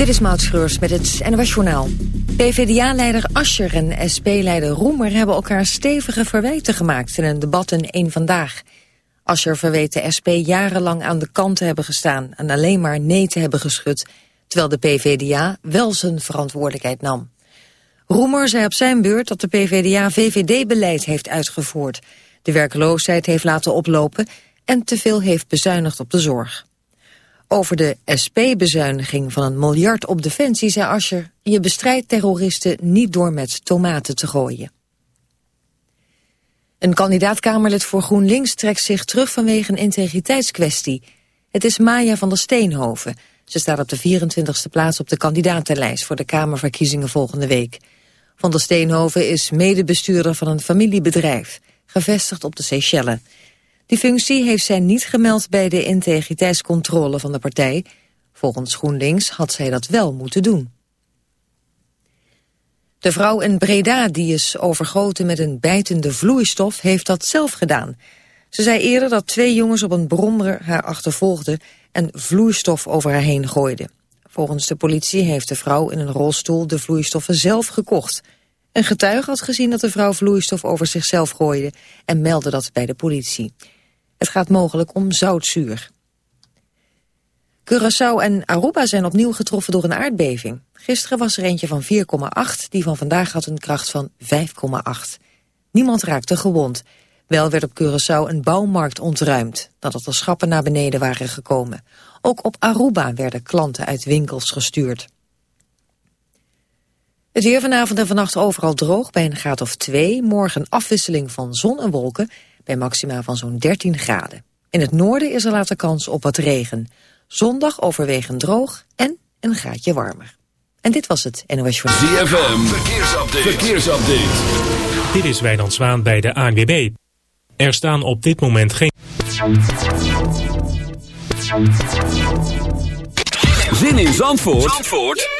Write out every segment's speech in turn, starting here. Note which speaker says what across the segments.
Speaker 1: Dit is Maud Schreurs met het NOS Journaal. PvdA-leider Ascher en SP-leider Roemer hebben elkaar stevige verwijten gemaakt in een debat in één Vandaag. Ascher verweet de SP jarenlang aan de kant te hebben gestaan en alleen maar nee te hebben geschud, terwijl de PvdA wel zijn verantwoordelijkheid nam. Roemer zei op zijn beurt dat de PvdA VVD-beleid heeft uitgevoerd, de werkloosheid heeft laten oplopen en te veel heeft bezuinigd op de zorg. Over de SP-bezuiniging van een miljard op defensie zei Ascher... je bestrijdt terroristen niet door met tomaten te gooien. Een kandidaatkamerlid voor GroenLinks trekt zich terug vanwege een integriteitskwestie. Het is Maya van der Steenhoven. Ze staat op de 24e plaats op de kandidatenlijst voor de Kamerverkiezingen volgende week. Van der Steenhoven is medebestuurder van een familiebedrijf, gevestigd op de Seychelles. Die functie heeft zij niet gemeld bij de integriteitscontrole van de partij. Volgens GroenLinks had zij dat wel moeten doen. De vrouw in Breda die is overgoten met een bijtende vloeistof heeft dat zelf gedaan. Ze zei eerder dat twee jongens op een brommer haar achtervolgden en vloeistof over haar heen gooiden. Volgens de politie heeft de vrouw in een rolstoel de vloeistoffen zelf gekocht. Een getuige had gezien dat de vrouw vloeistof over zichzelf gooide en meldde dat bij de politie. Het gaat mogelijk om zoutzuur. Curaçao en Aruba zijn opnieuw getroffen door een aardbeving. Gisteren was er eentje van 4,8, die van vandaag had een kracht van 5,8. Niemand raakte gewond. Wel werd op Curaçao een bouwmarkt ontruimd, nadat er schappen naar beneden waren gekomen. Ook op Aruba werden klanten uit winkels gestuurd. Het weer vanavond en vannacht overal droog bij een graad of 2. Morgen afwisseling van zon en wolken bij maxima van zo'n 13 graden. In het noorden is er later kans op wat regen. Zondag overwegend droog en een graadje warmer. En dit was het NOS Journal.
Speaker 2: ZFM, verkeersupdate. verkeersupdate.
Speaker 3: Dit is Wijnand Zwaan bij de ANWB. Er staan op dit moment geen...
Speaker 2: Zin in Zandvoort, Zandvoort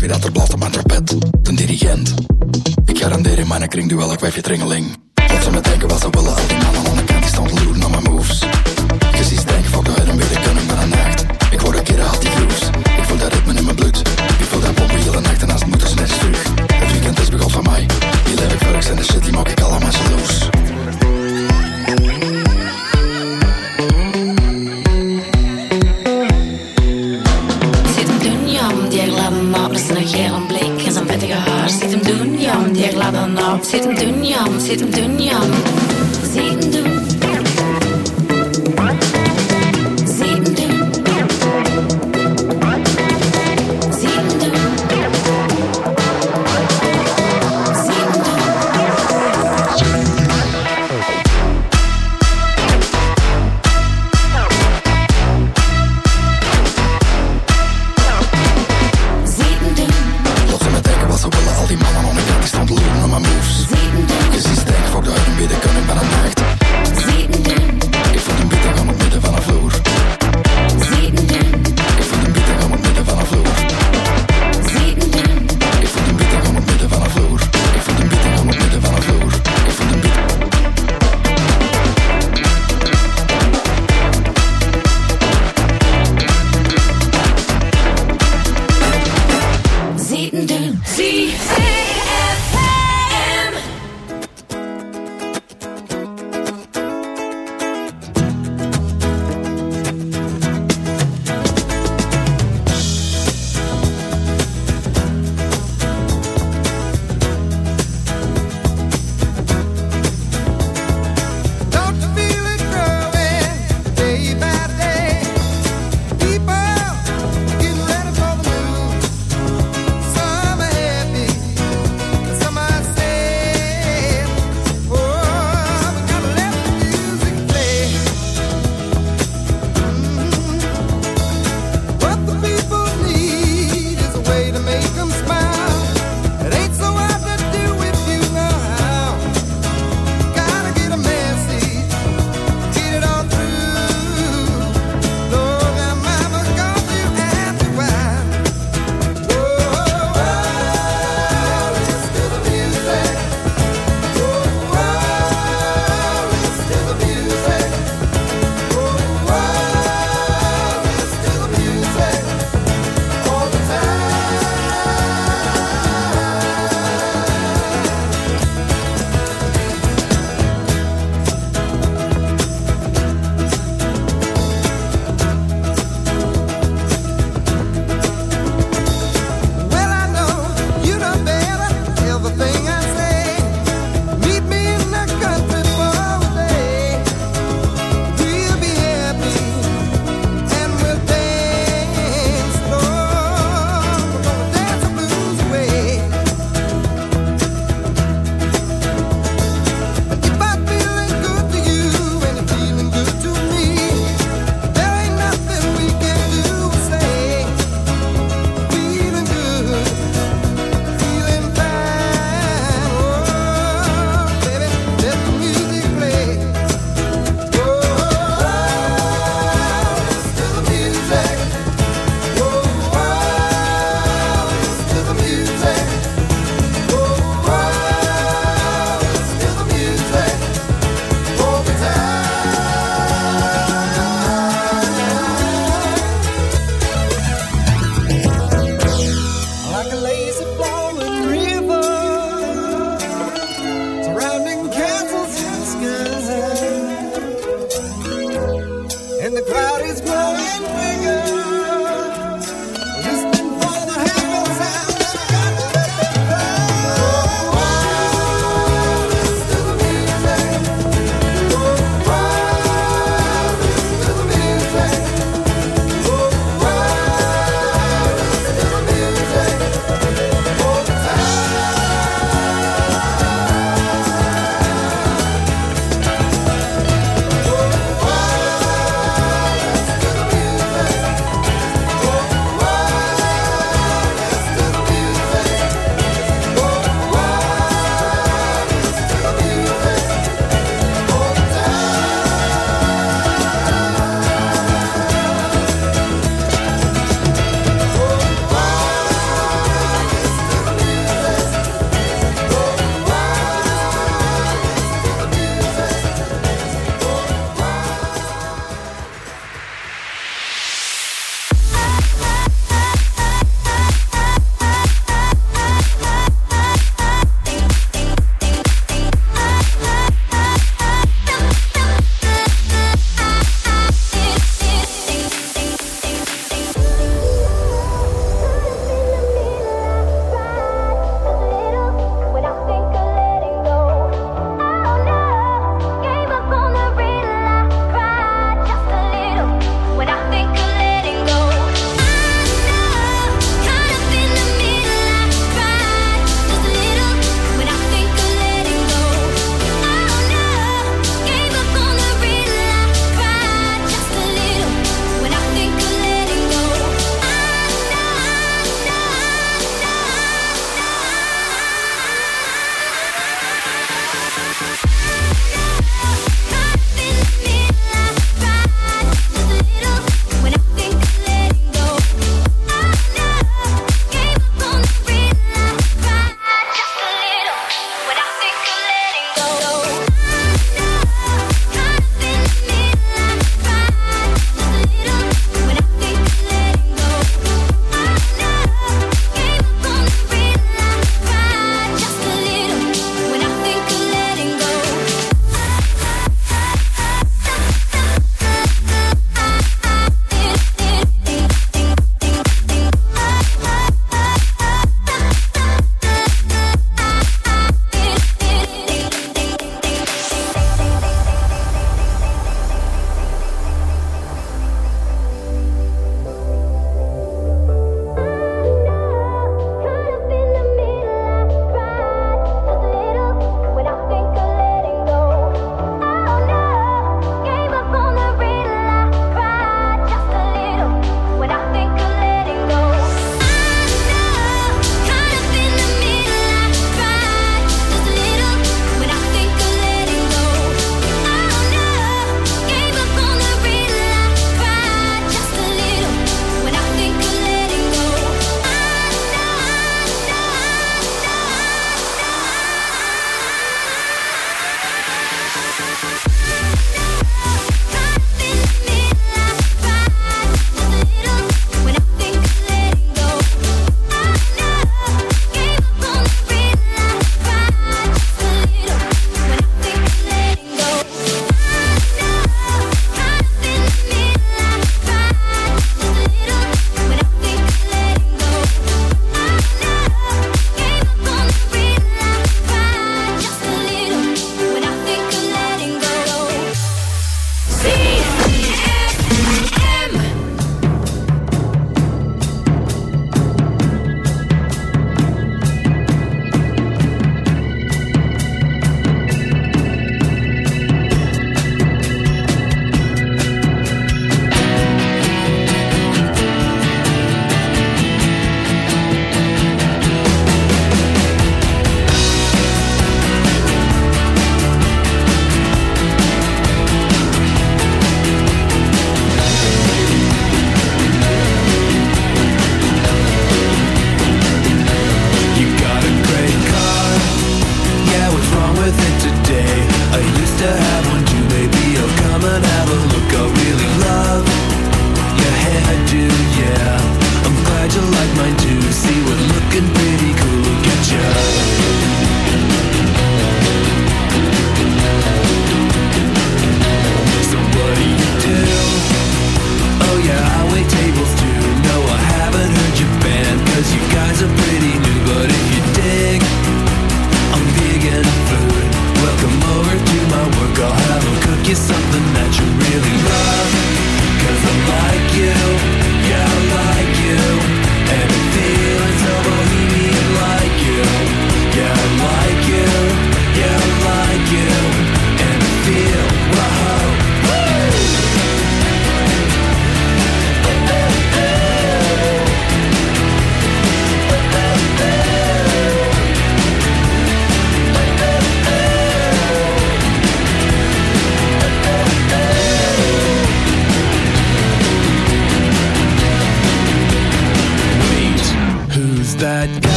Speaker 4: weet wie dat er bladen op mijn trompet. De dirigent. Ik garandeer in mijn kring duel, ik wijf je tringeling. Wat
Speaker 5: ze me denken, wat ze willen, al bahsettin dünyam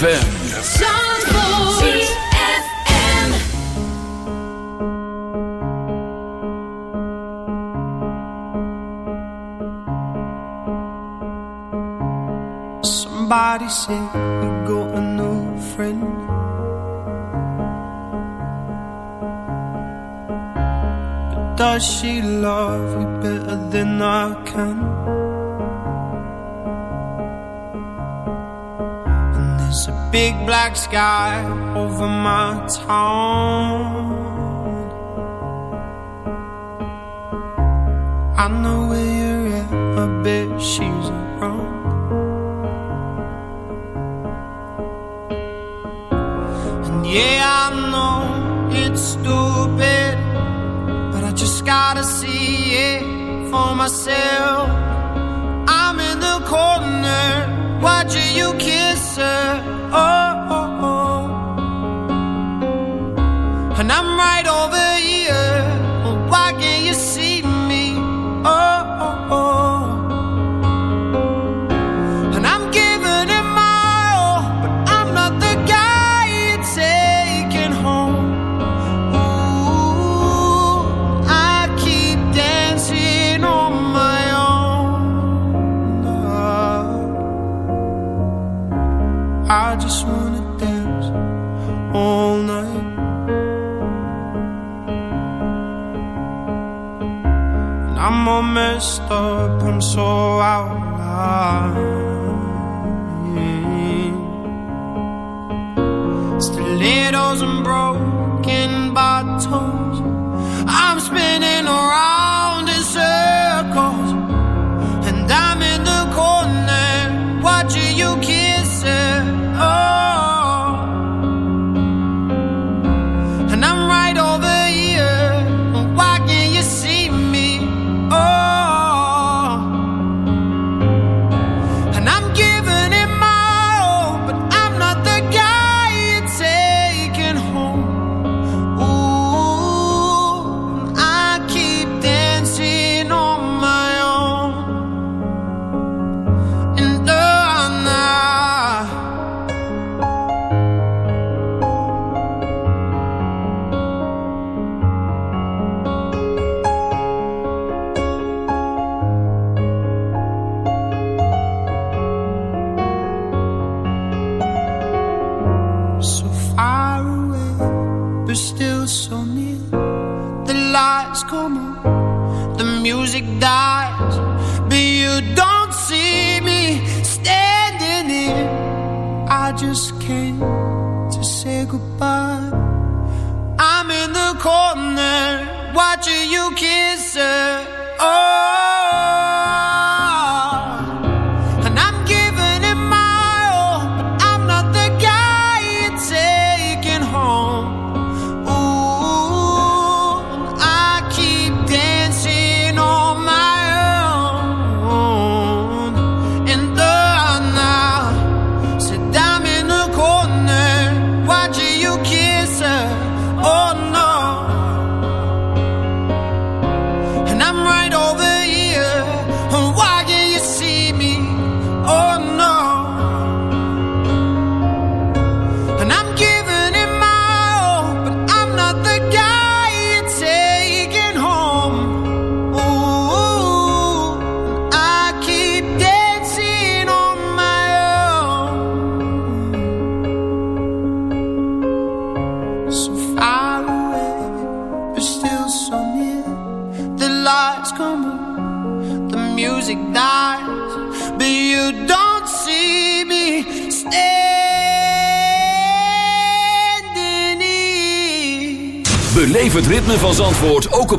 Speaker 6: sky my town. So out loud. Stilettos and broken bottles. I'm spinning around in circles, and I'm in the corner watching you Dark.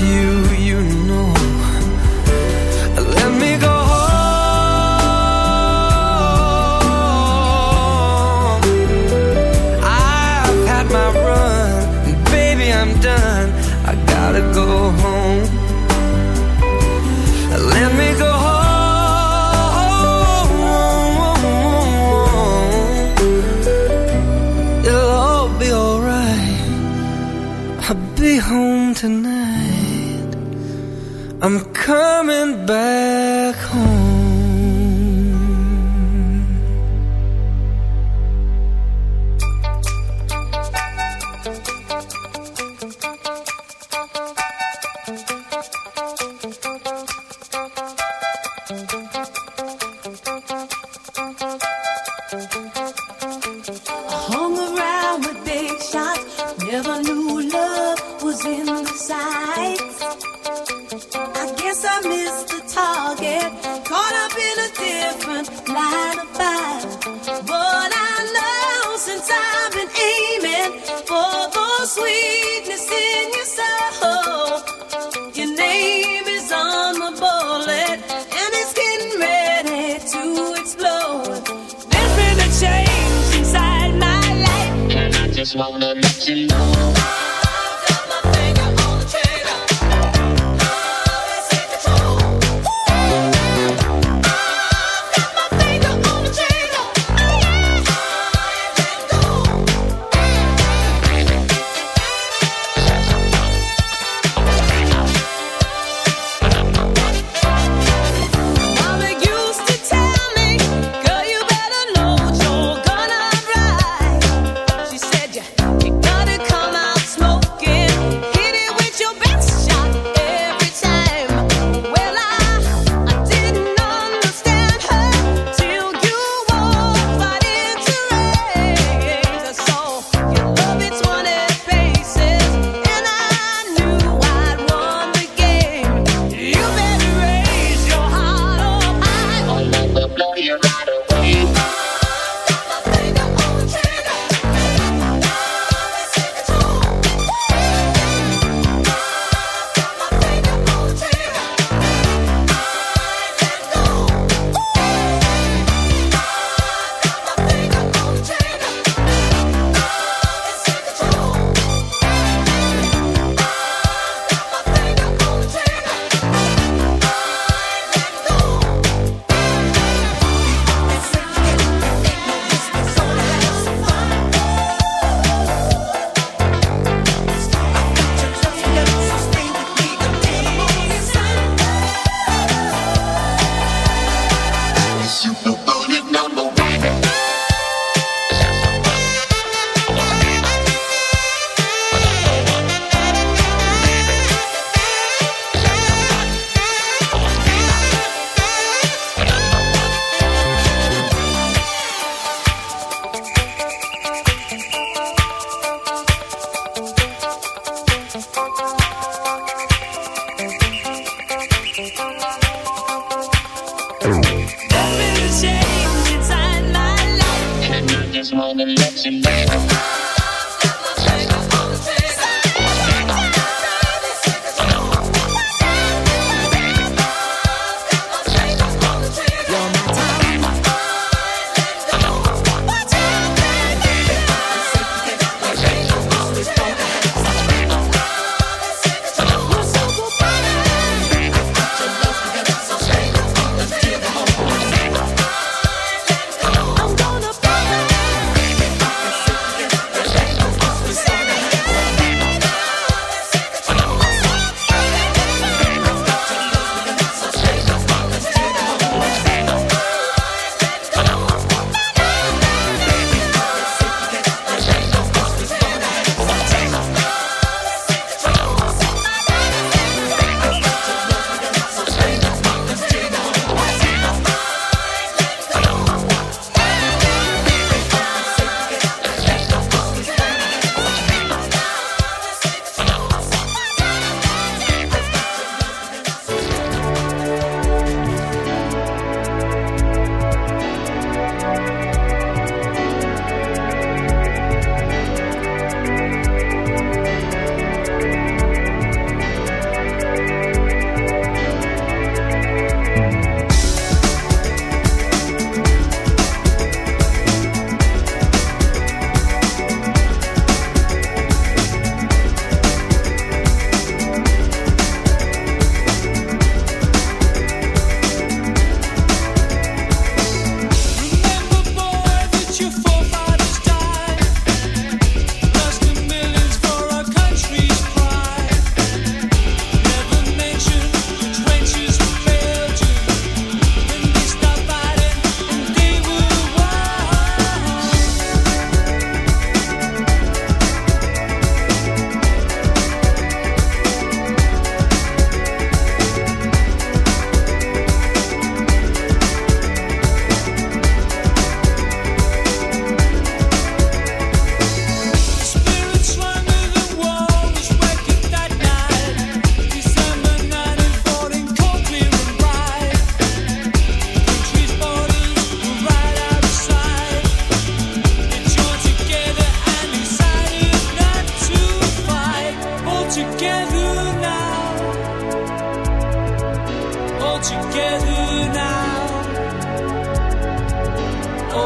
Speaker 6: you.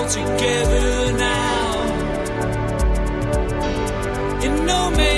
Speaker 7: together now. In
Speaker 8: no man.